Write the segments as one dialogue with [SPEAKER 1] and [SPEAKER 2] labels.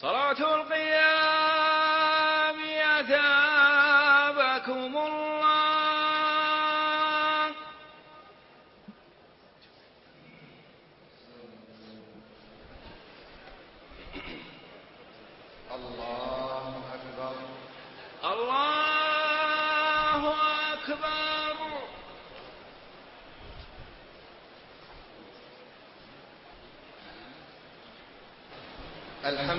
[SPEAKER 1] صلاة القيام أثابكم الله
[SPEAKER 2] الله أكبر
[SPEAKER 1] الله أكبر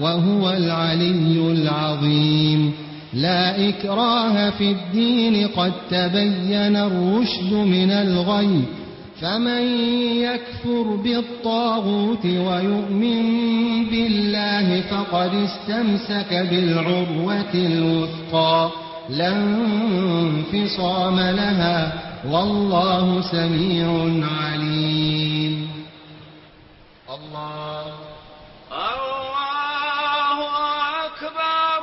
[SPEAKER 2] وهو العلي العظيم. لا إكراه في الدين قد تبين الرشد من الغي. فمن يكفر بالطاغوت ويؤمن بالله فقد استمسك بالعروة الوثقى. لا انفصام لها والله سميع عليم. الله
[SPEAKER 1] الله أكبر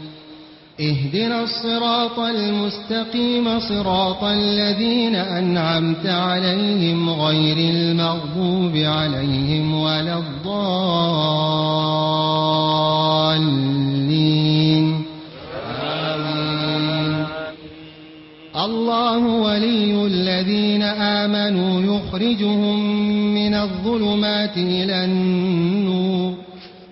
[SPEAKER 2] اهدنا الصراط المستقيم صراط الذين أنعمت عليهم غير المغضوب عليهم ولا الضالين. آمين الله ولي الذين آمنوا يخرجهم من الظلمات إلى النور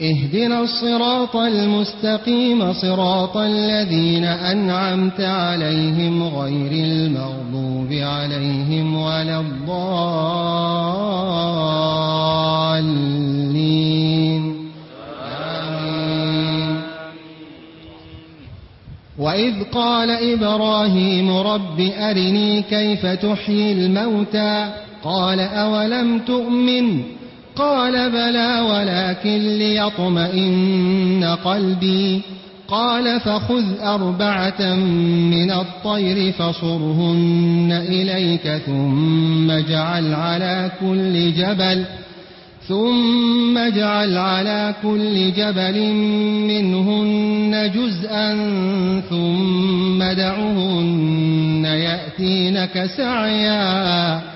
[SPEAKER 2] اهدنا الصراط المستقيم صراط الذين أنعمت عليهم غير المغضوب عليهم ولا الضالين. آمين. وإذ قال إبراهيم رب أرني كيف تحيي الموتى؟ قال أولم تؤمن قال بلى ولكن ليطمئن قلبي. قال فخذ أربعة من الطير فصرهن إليك ثم اجعل على كل جبل ثم اجعل على كل جبل منهن جزءا ثم دعهن يأتينك سعيا.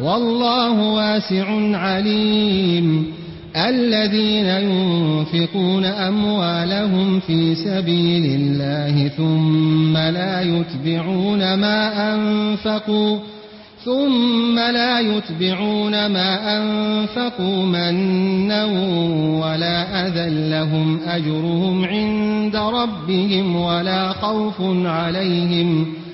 [SPEAKER 2] والله واسع عليم. الذين ينفقون أموالهم في سبيل الله ثم لا يتبعون ما أنفقوا ثم لا يتبعون ما أنفقوا منا ولا أذى لهم أجرهم عند ربهم ولا خوف عليهم. ولا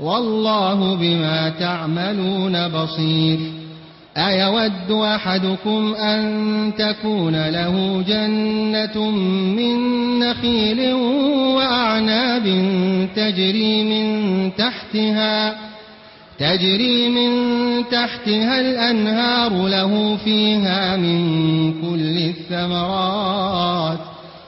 [SPEAKER 2] والله بما تعملون بصير. أيود أحدكم أن تكون له جنة من نخيل وأعناب تجري من تحتها تجري من تحتها الأنهار له فيها من كل الثمرات.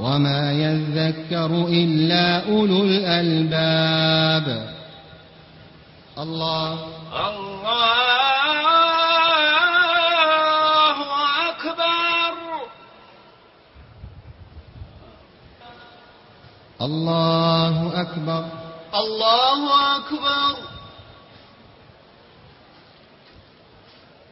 [SPEAKER 2] وما يذكر إلا أولو الألباب الله
[SPEAKER 1] الله أكبر
[SPEAKER 2] الله أكبر
[SPEAKER 1] الله أكبر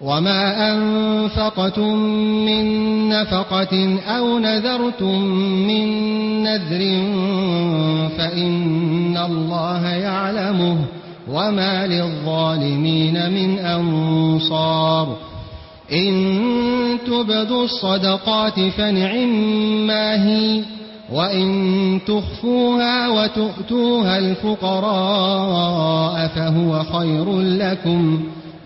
[SPEAKER 2] وما أنفقتم من نفقة أو نذرتم من نذر فإن الله يعلمه وما للظالمين من أنصار إن تبدوا الصدقات فنعما هي وإن تخفوها وتؤتوها الفقراء فهو خير لكم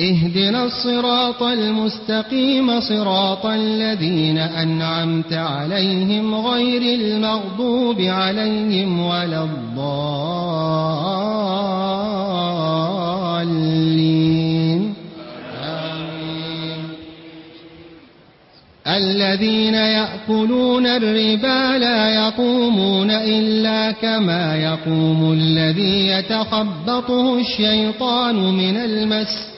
[SPEAKER 2] اهدنا الصراط المستقيم صراط الذين أنعمت عليهم غير المغضوب عليهم ولا الضالين. آمين. الذين يأكلون الربا لا يقومون إلا كما يقوم الذي يتخبطه الشيطان من المس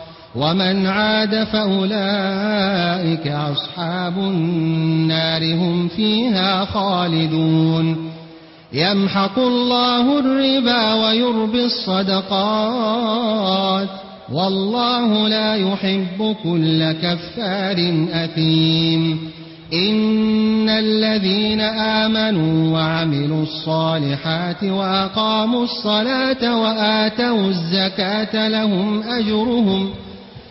[SPEAKER 2] ومن عاد فأولئك أصحاب النار هم فيها خالدون. يمحق الله الربا ويربي الصدقات. والله لا يحب كل كفار أثيم. إن الذين آمنوا وعملوا الصالحات وأقاموا الصلاة وآتوا الزكاة لهم أجرهم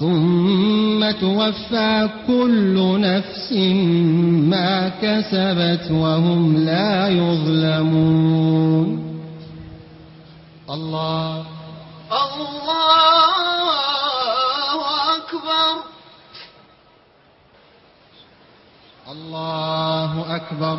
[SPEAKER 2] ثم توفى كل نفس ما كسبت وهم لا يظلمون. الله.
[SPEAKER 1] الله أكبر.
[SPEAKER 2] الله أكبر.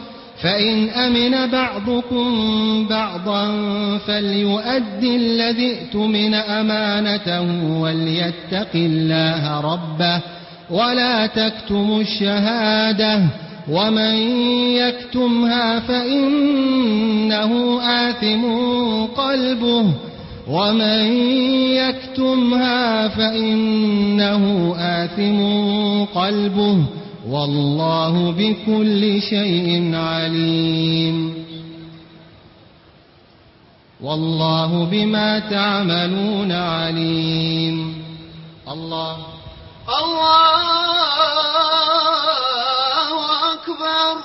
[SPEAKER 2] فإن أمن بعضكم بعضا فليؤدي الذي ائتمن أمانته وليتق الله ربه ولا تكتموا الشهادة ومن يكتمها فإنه آثم قلبه ومن يكتمها فإنه آثم قلبه والله بكل شيء عليم. والله بما تعملون عليم. الله.
[SPEAKER 1] الله أكبر.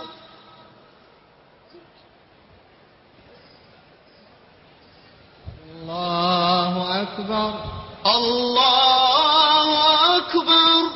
[SPEAKER 2] الله أكبر.
[SPEAKER 1] الله أكبر.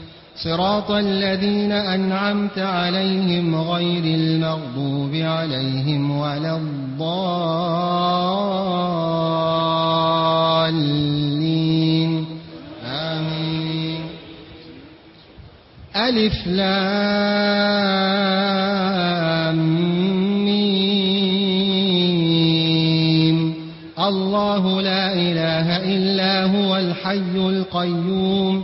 [SPEAKER 2] صراط الذين أنعمت عليهم غير المغضوب عليهم ولا الضالين. آمين. ألف لام ميم. الله لا إله إلا هو الحي القيوم.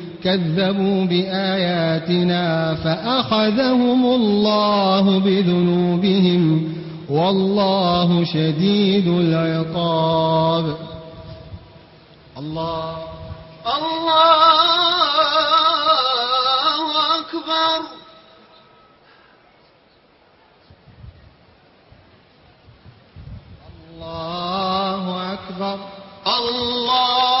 [SPEAKER 2] كذبوا بآياتنا فأخذهم الله بذنوبهم والله شديد العقاب. الله.
[SPEAKER 1] الله أكبر.
[SPEAKER 2] الله أكبر.
[SPEAKER 1] الله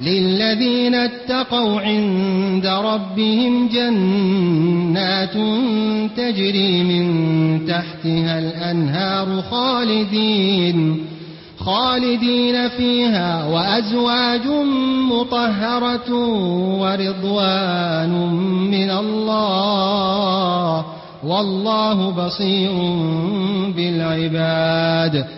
[SPEAKER 2] للذين اتقوا عند ربهم جنات تجري من تحتها الأنهار خالدين خالدين فيها وأزواج مطهرة ورضوان من الله والله بصير بالعباد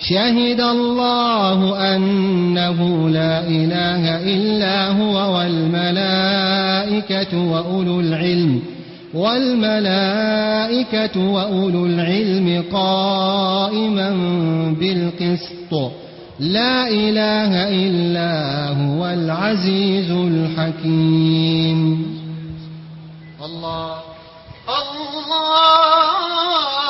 [SPEAKER 2] شهد الله أنه لا إله إلا هو والملائكة وأولو العلم والملائكة وأولو العلم قائما بالقسط. لا إله إلا هو العزيز الحكيم. الله
[SPEAKER 1] الله.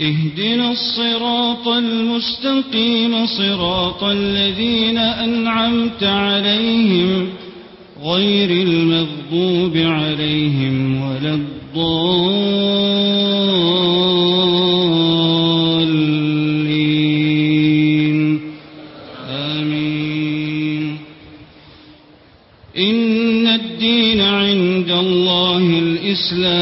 [SPEAKER 3] اهدنا الصراط المستقيم صراط الذين أنعمت عليهم غير المغضوب عليهم ولا الضالين. آمين. إن الدين عند الله الإسلام.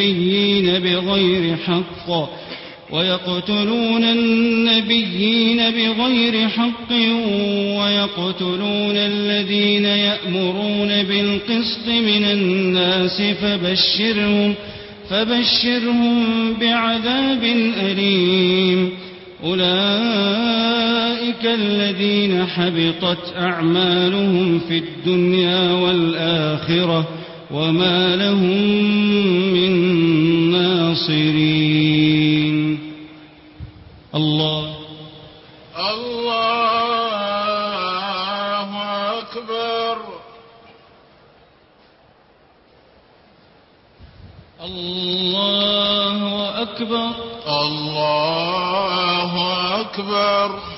[SPEAKER 3] النبيين بغير حق ويقتلون النبيين بغير حق ويقتلون الذين يأمرون بالقسط من الناس فبشرهم فبشرهم بعذاب أليم. أولئك الذين حبطت أعمالهم في الدنيا والآخرة. وما لهم من ناصرين. الله.
[SPEAKER 4] الله أكبر.
[SPEAKER 3] الله أكبر.
[SPEAKER 4] الله أكبر.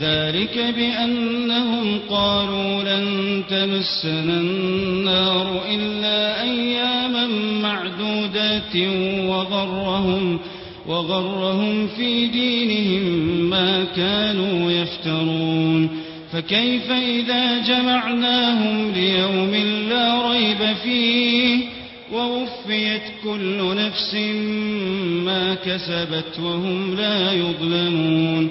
[SPEAKER 3] ذلك بأنهم قالوا لن تمسنا النار إلا أياما معدودات وغرهم وغرهم في دينهم ما كانوا يفترون. فكيف إذا جمعناهم ليوم لا ريب فيه ووفيت كل نفس ما كسبت وهم لا يظلمون.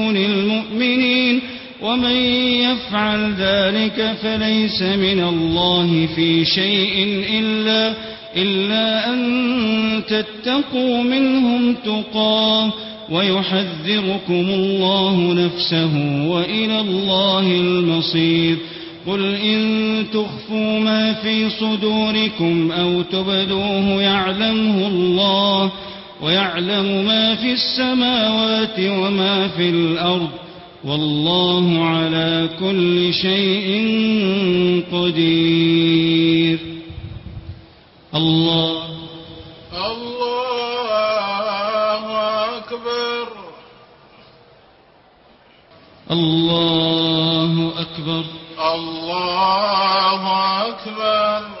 [SPEAKER 3] ومن يفعل ذلك فليس من الله في شيء إلا إلا أن تتقوا منهم تقاه ويحذركم الله نفسه وإلى الله المصير. قل إن تخفوا ما في صدوركم أو تبدوه يعلمه الله ويعلم ما في السماوات وما في الأرض والله على كل شيء قدير. الله.
[SPEAKER 4] الله أكبر.
[SPEAKER 3] الله أكبر.
[SPEAKER 4] الله أكبر.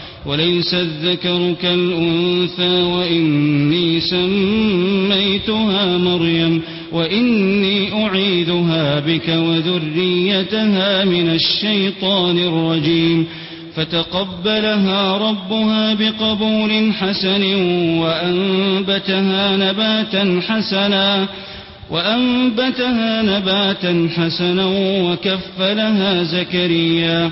[SPEAKER 3] وليس الذكر كالأنثى وإني سميتها مريم وإني أعيذها بك وذريتها من الشيطان الرجيم فتقبلها ربها بقبول حسن وأنبتها نباتا حسنا وأنبتها نباتا حسنا وكفلها زكريا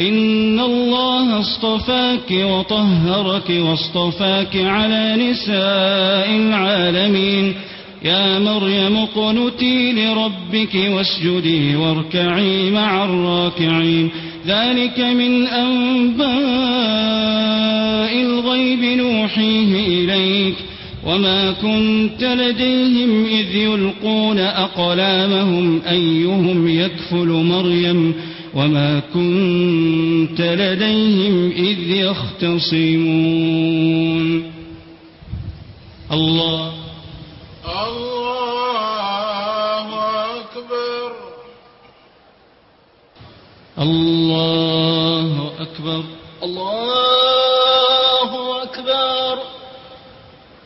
[SPEAKER 3] إن الله اصطفاك وطهرك واصطفاك على نساء العالمين. يا مريم اقنتي لربك واسجدي واركعي مع الراكعين. ذلك من أنباء الغيب نوحيه إليك. وما كنت لديهم إذ يلقون أقلامهم أيهم يكفل مريم؟ وما كنت لديهم إذ يختصمون الله
[SPEAKER 4] الله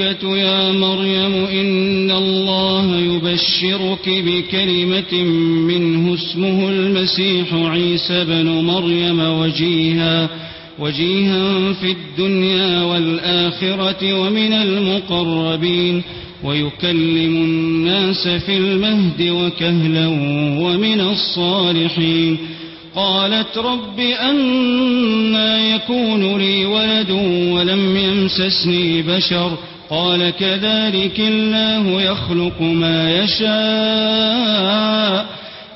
[SPEAKER 3] الملائكة يا مريم إن الله يبشرك بكلمة منه اسمه المسيح عيسى بن مريم وجيها وجيها في الدنيا والآخرة ومن المقربين ويكلم الناس في المهد وكهلا ومن الصالحين. قالت رب أنا يكون لي ولد ولم يمسسني بشر قال كذلك الله يخلق ما يشاء.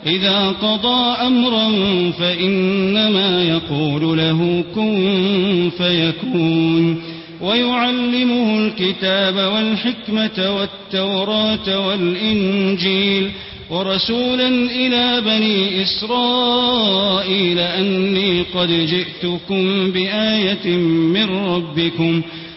[SPEAKER 3] إذا قضى أمرا فإنما يقول له كن فيكون. ويعلمه الكتاب والحكمة والتوراة والإنجيل. ورسولا إلى بني إسرائيل أني قد جئتكم بآية من ربكم.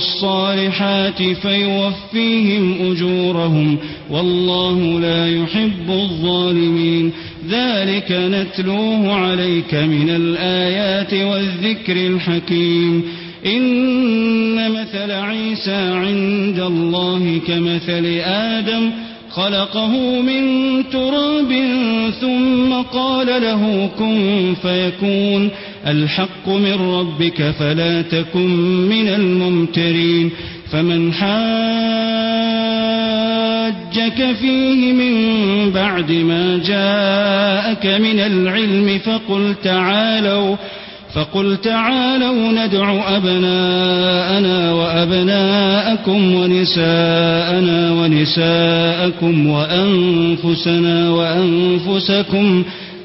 [SPEAKER 3] الصالحات فيوفيهم أجورهم والله لا يحب الظالمين. ذلك نتلوه عليك من الآيات والذكر الحكيم. إن مثل عيسى عند الله كمثل آدم خلقه من تراب ثم قال له كن فيكون. الحق من ربك فلا تكن من الممترين فمن حاجك فيه من بعد ما جاءك من العلم فقل تعالوا فقل تعالوا ندع أبناءنا وأبناءكم ونساءنا ونساءكم وأنفسنا وأنفسكم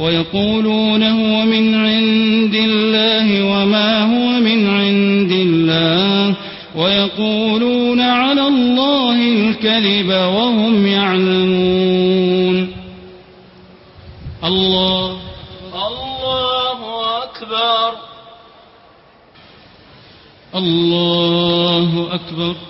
[SPEAKER 3] ويقولون هو من عند الله وما هو من عند الله. ويقولون على الله الكذب وهم يعلمون. الله.
[SPEAKER 1] الله أكبر.
[SPEAKER 3] الله أكبر.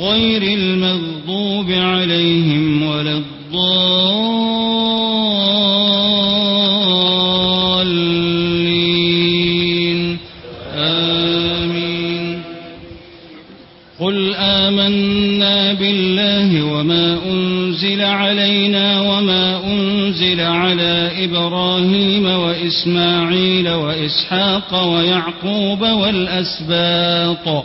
[SPEAKER 3] غير المغضوب عليهم ولا الضالين. آمين. قل آمنا بالله وما أنزل علينا وما أنزل على إبراهيم وإسماعيل وإسحاق ويعقوب والأسباط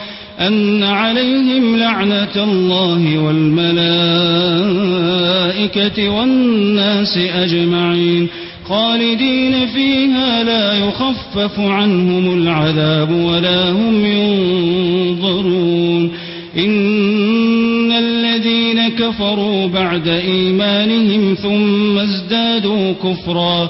[SPEAKER 3] أن عليهم لعنة الله والملائكة والناس أجمعين. خالدين فيها لا يخفف عنهم العذاب ولا هم ينظرون. إن الذين كفروا بعد إيمانهم ثم ازدادوا كفرا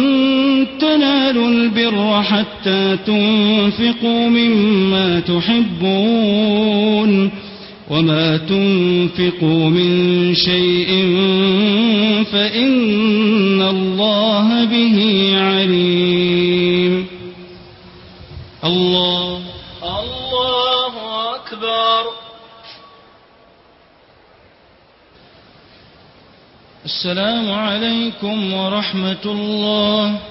[SPEAKER 3] حتى تنفقوا مما تحبون وما تنفقوا من شيء فإن الله به عليم. الله
[SPEAKER 1] الله أكبر.
[SPEAKER 3] السلام عليكم ورحمة الله.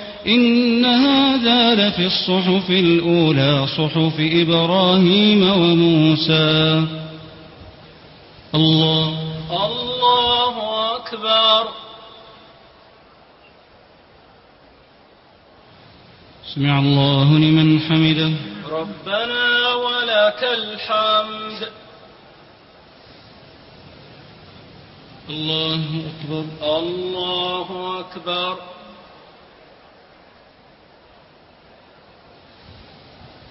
[SPEAKER 3] إن هذا لفي الصحف الأولى صحف إبراهيم وموسى. الله.
[SPEAKER 1] الله أكبر.
[SPEAKER 3] سمع الله لمن حمده.
[SPEAKER 1] ربنا ولك الحمد.
[SPEAKER 3] الله أكبر.
[SPEAKER 1] الله أكبر.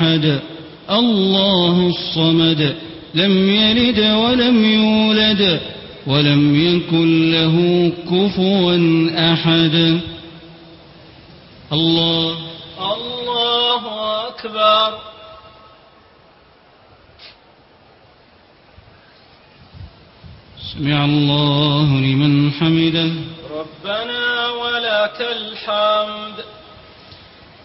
[SPEAKER 3] أحد. الله الصمد. لم يلد ولم يولد ولم يكن له كفوا أحد. الله.
[SPEAKER 1] الله أكبر.
[SPEAKER 3] سمع الله لمن حمده.
[SPEAKER 1] ربنا ولك الحمد.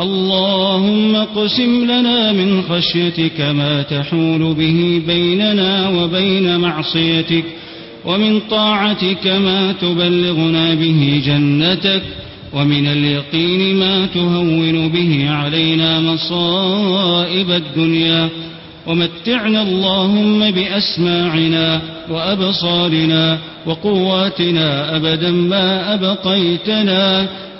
[SPEAKER 3] اللهم اقسم لنا من خشيتك ما تحول به بيننا وبين معصيتك ومن طاعتك ما تبلغنا به جنتك ومن اليقين ما تهون به علينا مصائب الدنيا ومتعنا اللهم بأسماعنا وأبصارنا وقواتنا أبدا ما أبقيتنا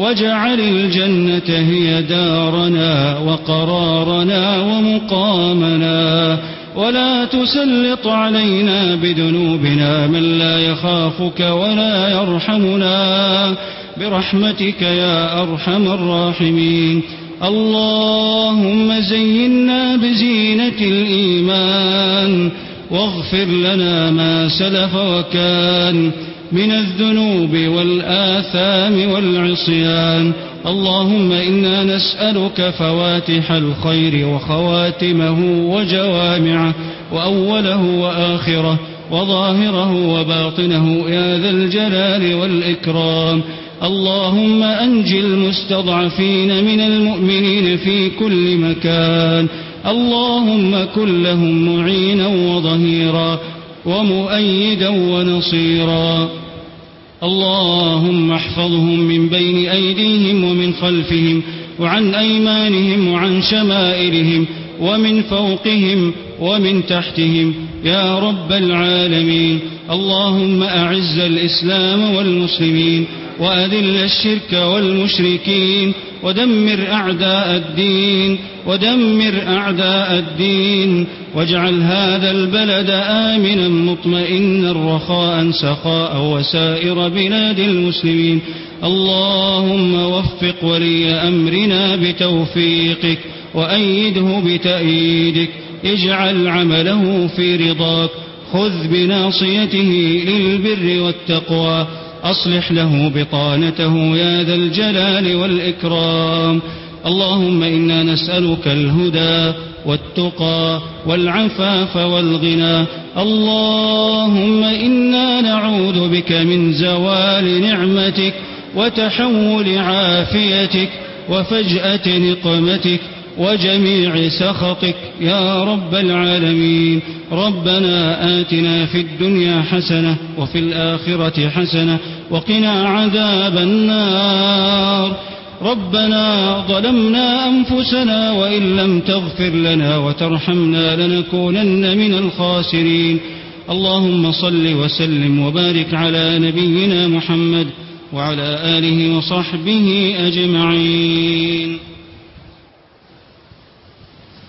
[SPEAKER 3] واجعل الجنة هي دارنا وقرارنا ومقامنا ولا تسلط علينا بذنوبنا من لا يخافك ولا يرحمنا. برحمتك يا أرحم الراحمين. اللهم زينا بزينة الإيمان واغفر لنا ما سلف وكان من الذنوب والآثام والعصيان. اللهم إنا نسألك فواتح الخير وخواتمه وجوامعه وأوله وآخره وظاهره وباطنه يا ذا الجلال والإكرام. اللهم أنج المستضعفين من المؤمنين في كل مكان. اللهم كن لهم معينا وظهيرا ومؤيدا ونصيرا. اللهم احفظهم من بين أيديهم ومن خلفهم وعن أيمانهم وعن شمائلهم ومن فوقهم ومن تحتهم. يا رب العالمين اللهم أعز الإسلام والمسلمين وأذل الشرك والمشركين ودمر أعداء الدين ودمر أعداء الدين واجعل هذا البلد آمنا مطمئنا رخاء سخاء وسائر بلاد المسلمين. اللهم وفق ولي أمرنا بتوفيقك وأيده بتأييدك. اجعل عمله في رضاك. خذ بناصيته للبر والتقوى. أصلح له بطانته يا ذا الجلال والإكرام. اللهم إنا نسألك الهدى والتقى والعفاف والغنى. اللهم إنا نعوذ بك من زوال نعمتك وتحول عافيتك وفجأة نقمتك وجميع سخطك يا رب العالمين. ربنا آتنا في الدنيا حسنة وفي الآخرة حسنة وقنا عذاب النار. ربنا ظلمنا أنفسنا وإن لم تغفر لنا وترحمنا لنكونن من الخاسرين. اللهم صل وسلم وبارك على نبينا محمد وعلى آله وصحبه أجمعين.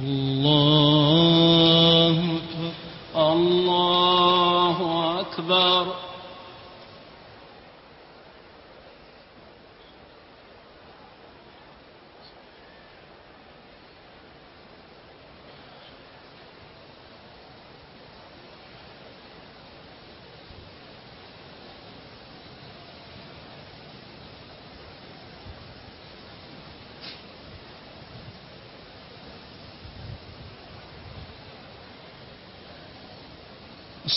[SPEAKER 3] الله أكبر.
[SPEAKER 1] الله أكبر